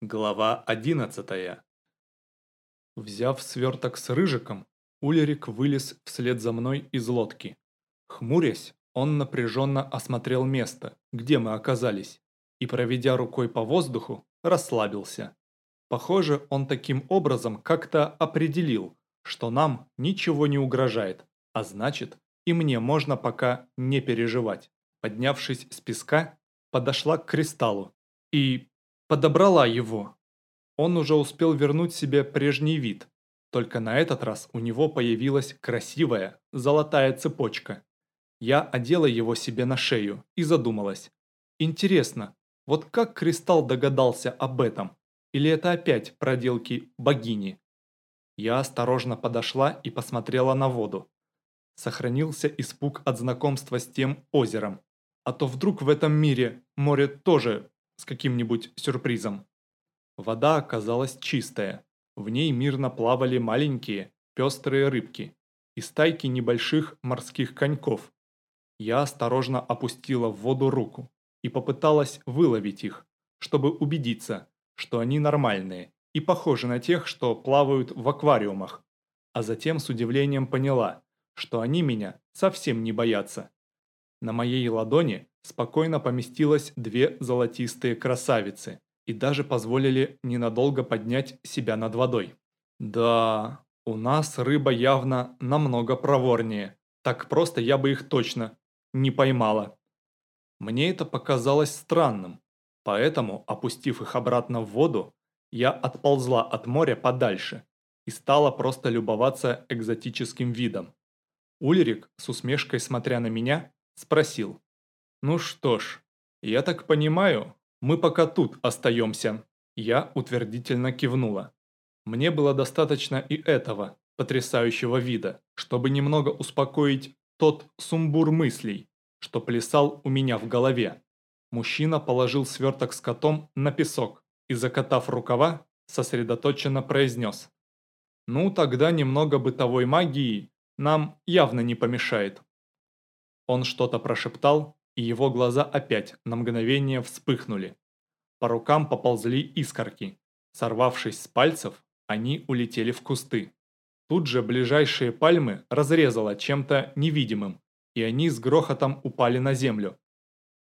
Глава 11 Взяв сверток с рыжиком, Улерик вылез вслед за мной из лодки. Хмурясь, он напряженно осмотрел место, где мы оказались, и, проведя рукой по воздуху, расслабился. Похоже, он таким образом как-то определил, что нам ничего не угрожает, а значит, и мне можно пока не переживать. Поднявшись с песка, подошла к кристаллу и подобрала его. Он уже успел вернуть себе прежний вид, только на этот раз у него появилась красивая золотая цепочка. Я одела его себе на шею и задумалась. Интересно, вот как Кристалл догадался об этом? Или это опять проделки богини? Я осторожно подошла и посмотрела на воду. Сохранился испуг от знакомства с тем озером. А то вдруг в этом мире море тоже с каким-нибудь сюрпризом. Вода оказалась чистая. В ней мирно плавали маленькие, пестрые рыбки и стайки небольших морских коньков. Я осторожно опустила в воду руку и попыталась выловить их, чтобы убедиться, что они нормальные и похожи на тех, что плавают в аквариумах. А затем с удивлением поняла, что они меня совсем не боятся. На моей ладони спокойно поместилось две золотистые красавицы и даже позволили ненадолго поднять себя над водой. Да, у нас рыба явно намного проворнее. Так просто я бы их точно не поймала. Мне это показалось странным, поэтому, опустив их обратно в воду, я отползла от моря подальше и стала просто любоваться экзотическим видом. Ульрик, с усмешкой смотря на меня, спросил. «Ну что ж, я так понимаю, мы пока тут остаемся». Я утвердительно кивнула. Мне было достаточно и этого, потрясающего вида, чтобы немного успокоить тот сумбур мыслей, что плясал у меня в голове. Мужчина положил сверток с котом на песок и, закатав рукава, сосредоточенно произнес. «Ну, тогда немного бытовой магии нам явно не помешает». Он что-то прошептал, и его глаза опять на мгновение вспыхнули. По рукам поползли искорки. Сорвавшись с пальцев, они улетели в кусты. Тут же ближайшие пальмы разрезало чем-то невидимым, и они с грохотом упали на землю,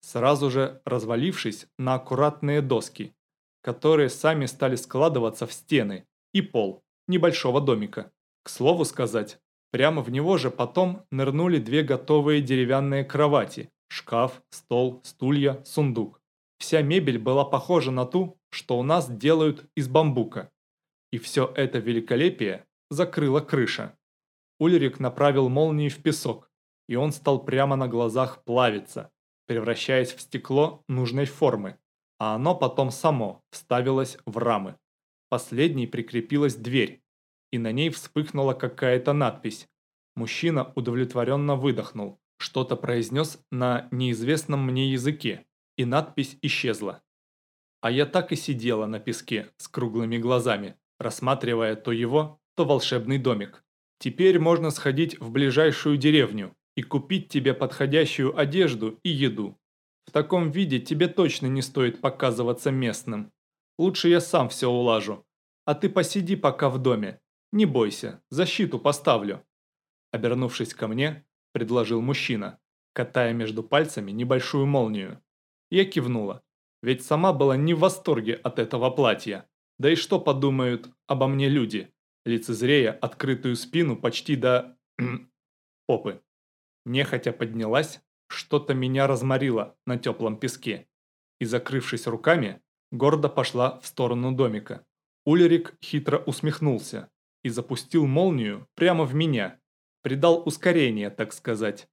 сразу же развалившись на аккуратные доски, которые сами стали складываться в стены и пол небольшого домика. К слову сказать, прямо в него же потом нырнули две готовые деревянные кровати, Шкаф, стол, стулья, сундук. Вся мебель была похожа на ту, что у нас делают из бамбука. И все это великолепие закрыла крыша. Ульрик направил молнии в песок, и он стал прямо на глазах плавиться, превращаясь в стекло нужной формы, а оно потом само вставилось в рамы. Последней прикрепилась дверь, и на ней вспыхнула какая-то надпись. Мужчина удовлетворенно выдохнул, что-то произнес на неизвестном мне языке, и надпись исчезла. А я так и сидела на песке с круглыми глазами, рассматривая то его, то волшебный домик. Теперь можно сходить в ближайшую деревню и купить тебе подходящую одежду и еду. В таком виде тебе точно не стоит показываться местным. Лучше я сам все улажу. А ты посиди пока в доме. Не бойся, защиту поставлю. Обернувшись ко мне, предложил мужчина, катая между пальцами небольшую молнию. Я кивнула, ведь сама была не в восторге от этого платья. Да и что подумают обо мне люди, лицезрея открытую спину почти до... попы. Нехотя поднялась, что-то меня разморило на теплом песке. И, закрывшись руками, гордо пошла в сторону домика. Ульрик хитро усмехнулся и запустил молнию прямо в меня, придал ускорение, так сказать.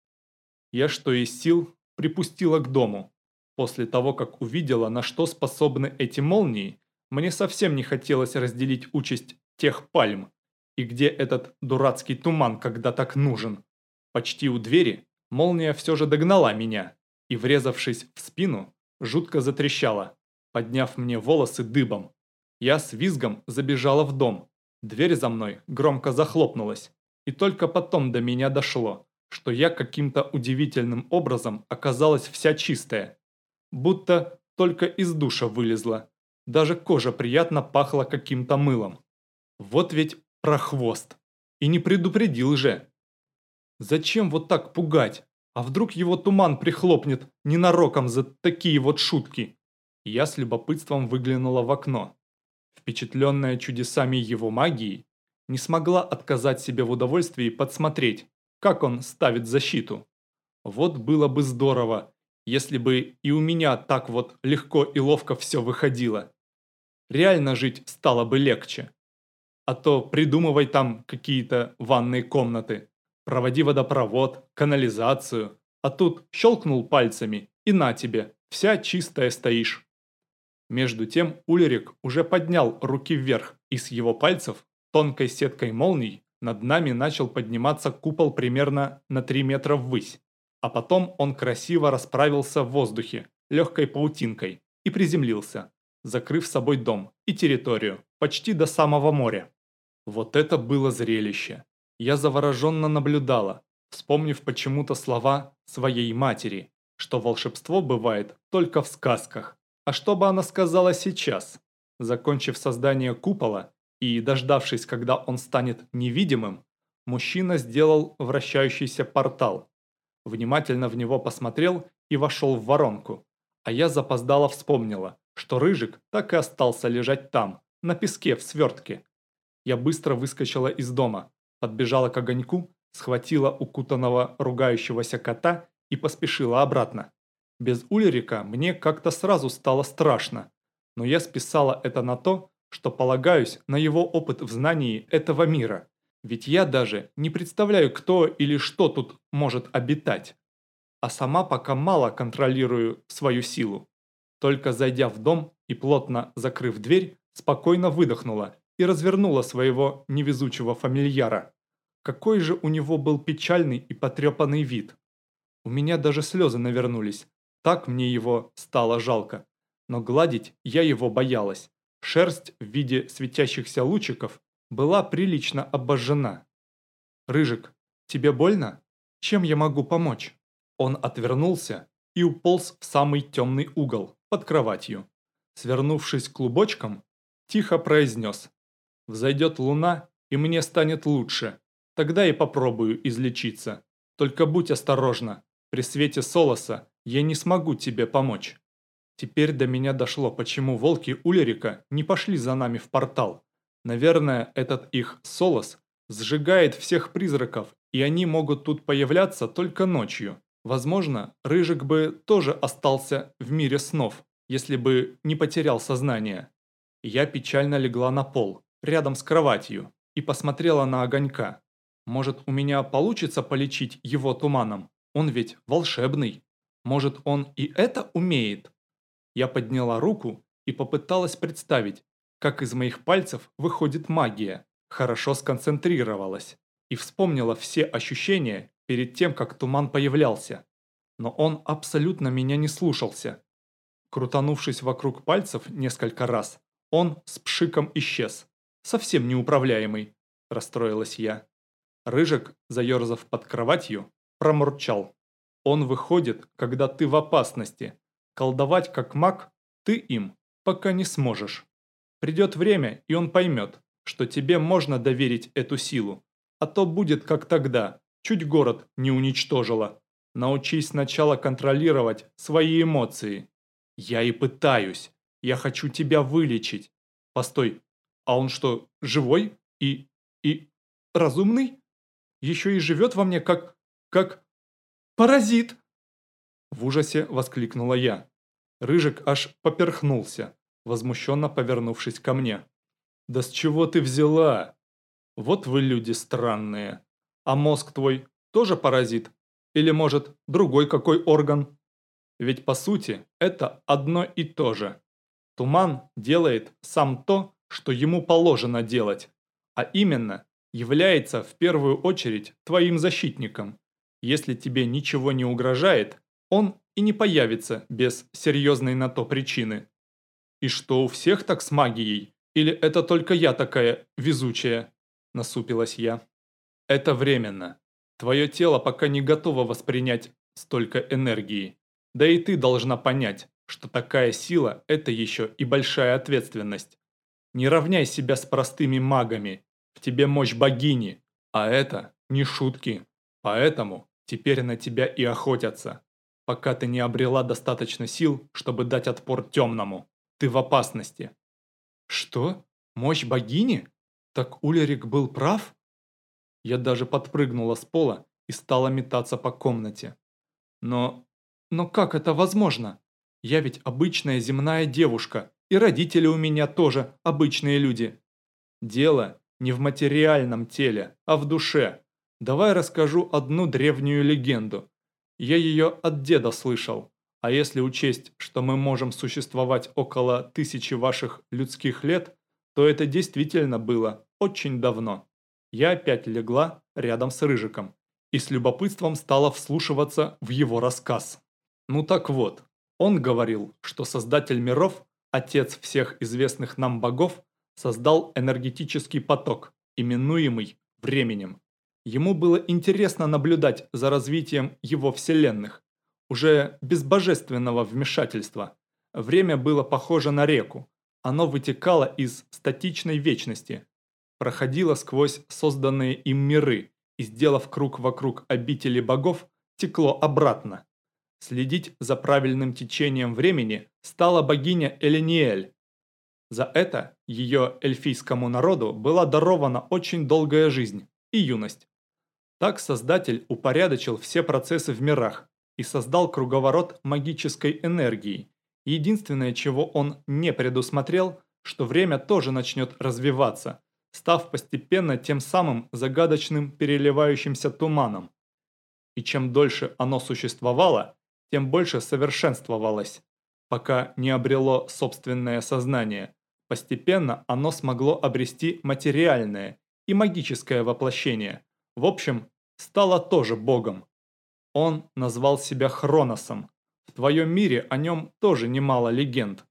Я, что из сил, припустила к дому. После того, как увидела, на что способны эти молнии, мне совсем не хотелось разделить участь тех пальм, и где этот дурацкий туман, когда так нужен. Почти у двери молния все же догнала меня и, врезавшись в спину, жутко затрещала, подняв мне волосы дыбом. Я с визгом забежала в дом. Дверь за мной громко захлопнулась. И только потом до меня дошло, что я каким-то удивительным образом оказалась вся чистая. Будто только из душа вылезла. Даже кожа приятно пахла каким-то мылом. Вот ведь прохвост. И не предупредил же. Зачем вот так пугать? А вдруг его туман прихлопнет ненароком за такие вот шутки? Я с любопытством выглянула в окно. Впечатленная чудесами его магии, не смогла отказать себе в удовольствии подсмотреть, как он ставит защиту. Вот было бы здорово, если бы и у меня так вот легко и ловко все выходило. Реально жить стало бы легче. А то придумывай там какие-то ванные комнаты, проводи водопровод, канализацию, а тут щелкнул пальцами и на тебе, вся чистая стоишь. Между тем Ульрик уже поднял руки вверх, и с его пальцев, тонкой сеткой молний, над нами начал подниматься купол примерно на 3 метра ввысь а потом он красиво расправился в воздухе, легкой паутинкой, и приземлился, закрыв собой дом и территорию, почти до самого моря. Вот это было зрелище. Я завороженно наблюдала, вспомнив почему-то слова своей матери, что волшебство бывает только в сказках. А что бы она сказала сейчас? Закончив создание купола и дождавшись, когда он станет невидимым, мужчина сделал вращающийся портал, внимательно в него посмотрел и вошел в воронку. А я запоздало вспомнила, что Рыжик так и остался лежать там, на песке в свертке. Я быстро выскочила из дома, подбежала к огоньку, схватила укутанного ругающегося кота и поспешила обратно. Без Ульрика мне как-то сразу стало страшно, но я списала это на то, что полагаюсь на его опыт в знании этого мира. Ведь я даже не представляю, кто или что тут может обитать. А сама пока мало контролирую свою силу. Только зайдя в дом и плотно закрыв дверь, спокойно выдохнула и развернула своего невезучего фамильяра. Какой же у него был печальный и потрепанный вид. У меня даже слезы навернулись. Так мне его стало жалко. Но гладить я его боялась. Шерсть в виде светящихся лучиков была прилично обожжена. «Рыжик, тебе больно? Чем я могу помочь?» Он отвернулся и уполз в самый темный угол, под кроватью. Свернувшись клубочком, тихо произнес. «Взойдет луна, и мне станет лучше. Тогда и попробую излечиться. Только будь осторожна, при свете Солоса я не смогу тебе помочь». Теперь до меня дошло, почему волки Улерика не пошли за нами в портал. Наверное, этот их солос сжигает всех призраков, и они могут тут появляться только ночью. Возможно, Рыжик бы тоже остался в мире снов, если бы не потерял сознание. Я печально легла на пол, рядом с кроватью, и посмотрела на огонька. Может, у меня получится полечить его туманом? Он ведь волшебный. Может, он и это умеет? Я подняла руку и попыталась представить, как из моих пальцев выходит магия, хорошо сконцентрировалась и вспомнила все ощущения перед тем, как туман появлялся. Но он абсолютно меня не слушался. Крутанувшись вокруг пальцев несколько раз, он с пшиком исчез. Совсем неуправляемый, расстроилась я. Рыжик, заерзав под кроватью, промурчал. Он выходит, когда ты в опасности. Колдовать как маг ты им пока не сможешь. Придет время, и он поймет, что тебе можно доверить эту силу. А то будет как тогда, чуть город не уничтожила. Научись сначала контролировать свои эмоции. Я и пытаюсь. Я хочу тебя вылечить. Постой, а он что, живой и... и... разумный? Еще и живет во мне как... как... паразит!» В ужасе воскликнула я. Рыжик аж поперхнулся возмущенно повернувшись ко мне. «Да с чего ты взяла? Вот вы люди странные. А мозг твой тоже паразит? Или, может, другой какой орган? Ведь, по сути, это одно и то же. Туман делает сам то, что ему положено делать, а именно является в первую очередь твоим защитником. Если тебе ничего не угрожает, он и не появится без серьезной на то причины. «И что, у всех так с магией? Или это только я такая везучая?» – насупилась я. «Это временно. Твое тело пока не готово воспринять столько энергии. Да и ты должна понять, что такая сила – это еще и большая ответственность. Не равняй себя с простыми магами, в тебе мощь богини, а это не шутки. Поэтому теперь на тебя и охотятся. Пока ты не обрела достаточно сил, чтобы дать отпор темному, ты в опасности. Что? Мощь богини? Так Улерик был прав? Я даже подпрыгнула с пола и стала метаться по комнате. Но... но как это возможно? Я ведь обычная земная девушка, и родители у меня тоже обычные люди. Дело не в материальном теле, а в душе. Давай расскажу одну древнюю легенду. Я ее от деда слышал. А если учесть, что мы можем существовать около тысячи ваших людских лет, то это действительно было очень давно. Я опять легла рядом с Рыжиком и с любопытством стала вслушиваться в его рассказ. Ну так вот, он говорил, что Создатель миров, Отец всех известных нам богов, создал энергетический поток, именуемый временем. Ему было интересно наблюдать за развитием его вселенных, уже без божественного вмешательства. Время было похоже на реку. Оно вытекало из статичной вечности, проходило сквозь созданные им миры и, сделав круг вокруг обители богов, текло обратно. Следить за правильным течением времени стала богиня Элениэль. За это ее эльфийскому народу была дарована очень долгая жизнь и юность. Так Создатель упорядочил все процессы в мирах и создал круговорот магической энергии. Единственное, чего он не предусмотрел, что время тоже начнет развиваться, став постепенно тем самым загадочным переливающимся туманом. И чем дольше оно существовало, тем больше совершенствовалось, пока не обрело собственное сознание. Постепенно оно смогло обрести материальное и магическое воплощение. В общем, стало тоже богом. Он назвал себя Хроносом. В твоем мире о нем тоже немало легенд.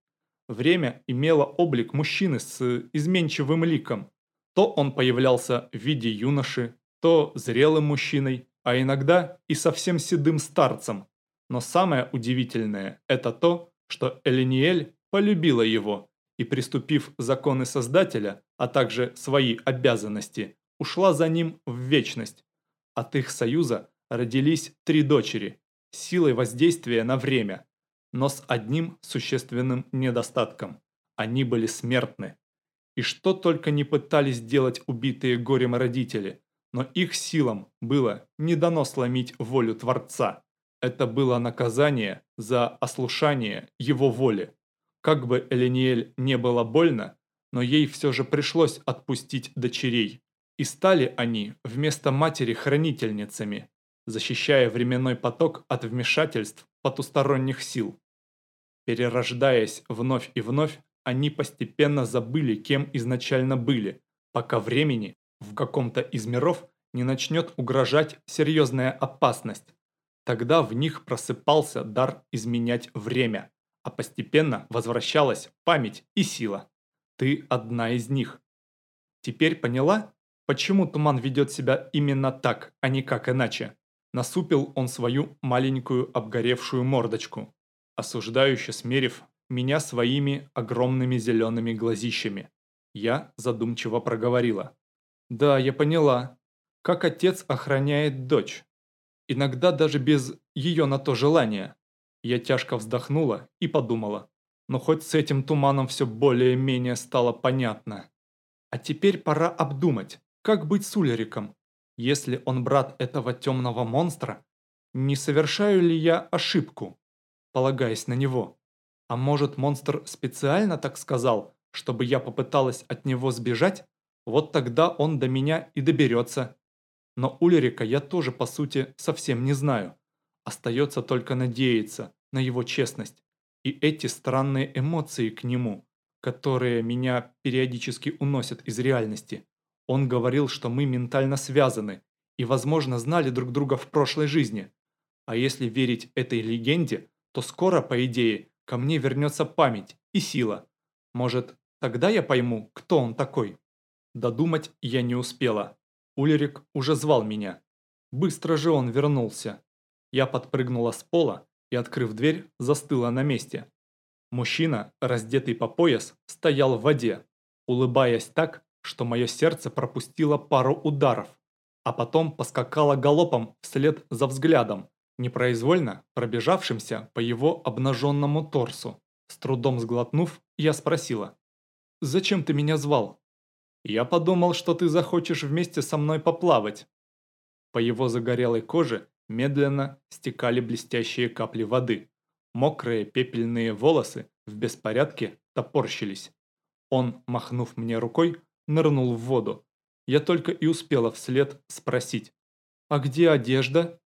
Время имело облик мужчины с изменчивым ликом. То он появлялся в виде юноши, то зрелым мужчиной, а иногда и совсем седым старцем. Но самое удивительное – это то, что Элиниэль полюбила его и, приступив законы Создателя, а также свои обязанности, ушла за ним в вечность. От их союза родились три дочери, силой воздействия на время, но с одним существенным недостатком – они были смертны. И что только не пытались сделать убитые горем родители, но их силам было не дано сломить волю Творца. Это было наказание за ослушание его воли. Как бы Элиниэль не было больно, но ей все же пришлось отпустить дочерей. И стали они вместо матери хранительницами, защищая временной поток от вмешательств потусторонних сил. Перерождаясь вновь и вновь, они постепенно забыли, кем изначально были, пока времени в каком-то из миров не начнет угрожать серьезная опасность. Тогда в них просыпался дар изменять время, а постепенно возвращалась память и сила. Ты одна из них. Теперь поняла, почему туман ведет себя именно так, а не как иначе? Насупил он свою маленькую обгоревшую мордочку, осуждающе смерив меня своими огромными зелеными глазищами. Я задумчиво проговорила. «Да, я поняла. Как отец охраняет дочь. Иногда даже без ее на то желания». Я тяжко вздохнула и подумала. Но хоть с этим туманом все более-менее стало понятно. А теперь пора обдумать, как быть с Улериком. Если он брат этого темного монстра, не совершаю ли я ошибку, полагаясь на него? А может, монстр специально так сказал, чтобы я попыталась от него сбежать? Вот тогда он до меня и доберется. Но Ульрика я тоже, по сути, совсем не знаю. Остается только надеяться на его честность. И эти странные эмоции к нему, которые меня периодически уносят из реальности. Он говорил, что мы ментально связаны и, возможно, знали друг друга в прошлой жизни. А если верить этой легенде, то скоро, по идее, ко мне вернется память и сила. Может, тогда я пойму, кто он такой? Додумать я не успела. Ульрик уже звал меня. Быстро же он вернулся. Я подпрыгнула с пола и, открыв дверь, застыла на месте. Мужчина, раздетый по пояс, стоял в воде, улыбаясь так, что мое сердце пропустило пару ударов, а потом поскакало галопом вслед за взглядом, непроизвольно пробежавшимся по его обнаженному торсу. С трудом сглотнув, я спросила, «Зачем ты меня звал?» «Я подумал, что ты захочешь вместе со мной поплавать». По его загорелой коже медленно стекали блестящие капли воды. Мокрые пепельные волосы в беспорядке топорщились. Он, махнув мне рукой, нырнул в воду. Я только и успела вслед спросить. «А где одежда?»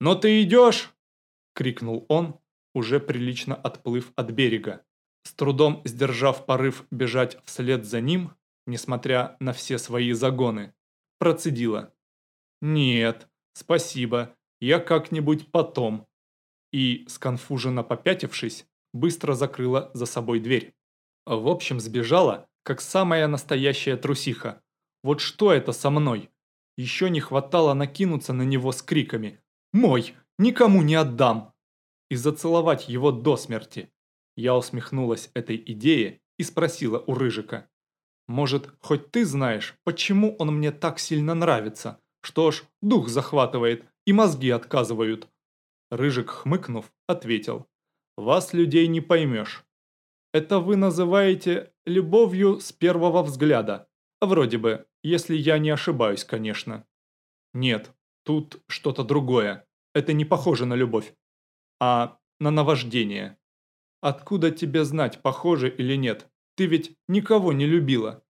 «Но ты идешь!» – крикнул он, уже прилично отплыв от берега. С трудом сдержав порыв бежать вслед за ним, несмотря на все свои загоны, процедила. «Нет, спасибо, я как-нибудь потом». И, сконфуженно попятившись, быстро закрыла за собой дверь. В общем, сбежала, как самая настоящая трусиха. Вот что это со мной? Еще не хватало накинуться на него с криками «Мой! Никому не отдам!» и зацеловать его до смерти. Я усмехнулась этой идее и спросила у Рыжика. «Может, хоть ты знаешь, почему он мне так сильно нравится? Что ж, дух захватывает и мозги отказывают?» Рыжик, хмыкнув, ответил. «Вас, людей, не поймешь. Это вы называете любовью с первого взгляда. Вроде бы, если я не ошибаюсь, конечно. Нет, тут что-то другое. Это не похоже на любовь, а на наваждение. Откуда тебе знать, похоже или нет? Ты ведь никого не любила.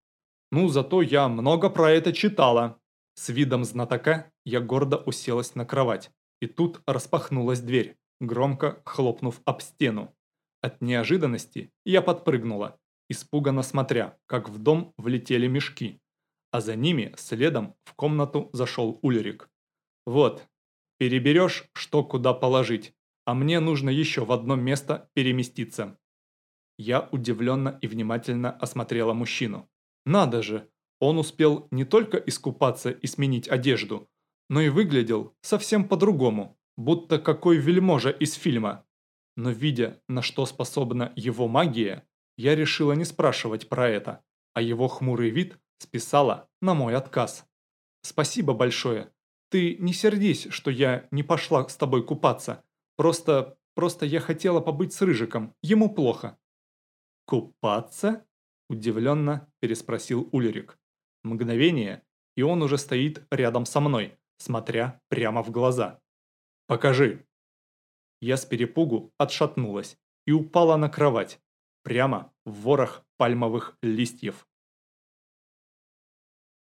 Ну, зато я много про это читала. С видом знатока я гордо уселась на кровать. И тут распахнулась дверь, громко хлопнув об стену. От неожиданности я подпрыгнула, испуганно смотря, как в дом влетели мешки. А за ними следом в комнату зашел Ульрик. «Вот, переберешь, что куда положить, а мне нужно еще в одно место переместиться». Я удивленно и внимательно осмотрела мужчину. «Надо же, он успел не только искупаться и сменить одежду, но и выглядел совсем по-другому, будто какой вельможа из фильма но видя, на что способна его магия, я решила не спрашивать про это, а его хмурый вид списала на мой отказ. «Спасибо большое. Ты не сердись, что я не пошла с тобой купаться. Просто, просто я хотела побыть с Рыжиком, ему плохо». «Купаться?» – удивленно переспросил Ульрик. Мгновение, и он уже стоит рядом со мной, смотря прямо в глаза. «Покажи!» Я с перепугу отшатнулась и упала на кровать, прямо в ворох пальмовых листьев.